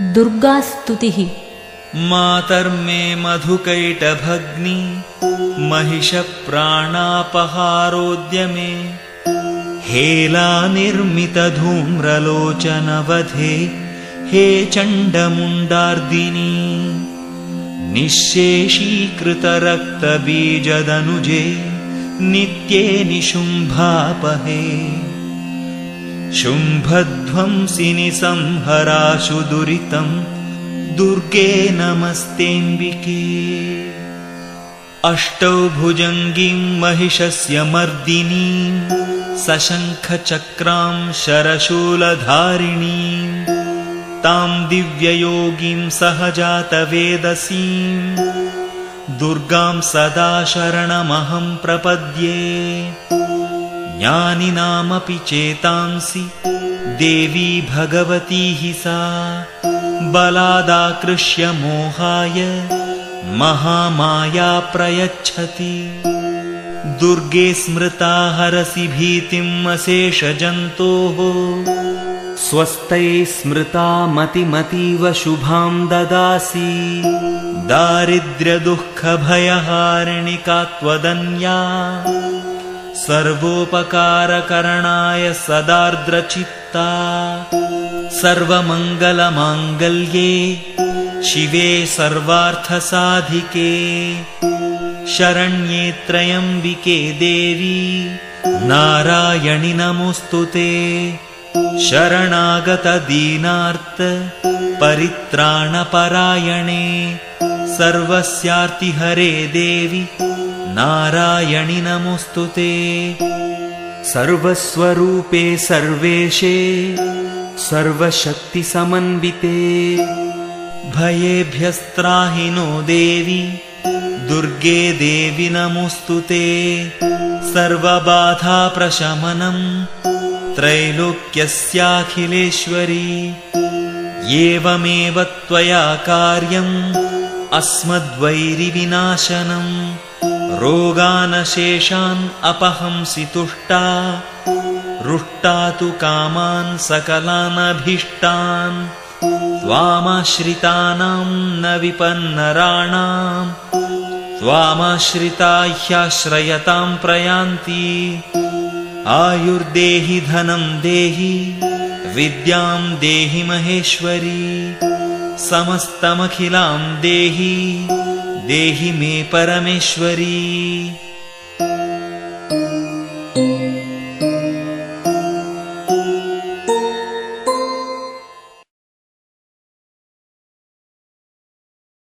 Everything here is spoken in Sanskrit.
दुर्गास्तुतिः। मातर्मे मधुकैटभग्नि महिषप्राणापहारोद्यमे। हेलानिर्मितधूम्रलोचनवधे हे चण्डमुण्डार्दिनी। निःशेषीकृतरक्तबीजदनुजे नित्ये निशुम्भापहे शुम्भध्वंसिनि संहराशु दुरितम् दुर्गे नमस्तेऽम्बिके। अष्टौ भुजङ्गीं महिषस्य मर्दिनीं सशङ्खचक्रां शरशूलधारिणीं तां दिव्ययोगीं सहजातवेदसीं। दुर्गां सदा शरणमहं प्रपद्ये ज्ञानिनामपि चेतांसि। देवी भगवती हि सा। बलादाकृष्य मोहाय। महामाया प्रयच्छति। दुर्गे स्मृता हरसि भीतिम् अशेषजन्तोः स्वस्तै स्मृता मतिमतीव शुभां ददासि। दारिद्र्यदुःखभयहारिणिका त्वदन्या सर्वोपकारकरणाय सदार्द्रचित्ता सर्वमङ्गलमाङ्गल्ये शिवे सर्वार्थसाधिके शरण्ये त्रयम्बिके देवी नारायणि नमोऽस्तु ते। शरणागतदीनार्त परित्राणपरायणे सर्वस्यार्तिहरे देवि नारायणि नमोऽस्तु ते। सर्वस्वरूपे सर्वेशे सर्वशक्तिसमन्विते। भयेभ्यस्त्राहिनो देवि दुर्गे देवि नमोऽस्तु ते। सर्वबाधाप्रशमनम् त्रैलोक्यस्याखिलेश्वरी। एवमेव त्वया कार्यम् अस्मद्वैरिविनाशनम् रोगानशेषान् अपहंसि तुष्टा रुष्टा तु कामान् सकलानभीष्टान् त्वामाश्रितानां न विपन्नराणाम् त्वामाश्रिता ह्याश्रयतां प्रयान्ति आयुर्देहि धनं देहि विद्यां देहि महेश्वरी समस्तमखिलां देहि देहि मे परमेश्वरी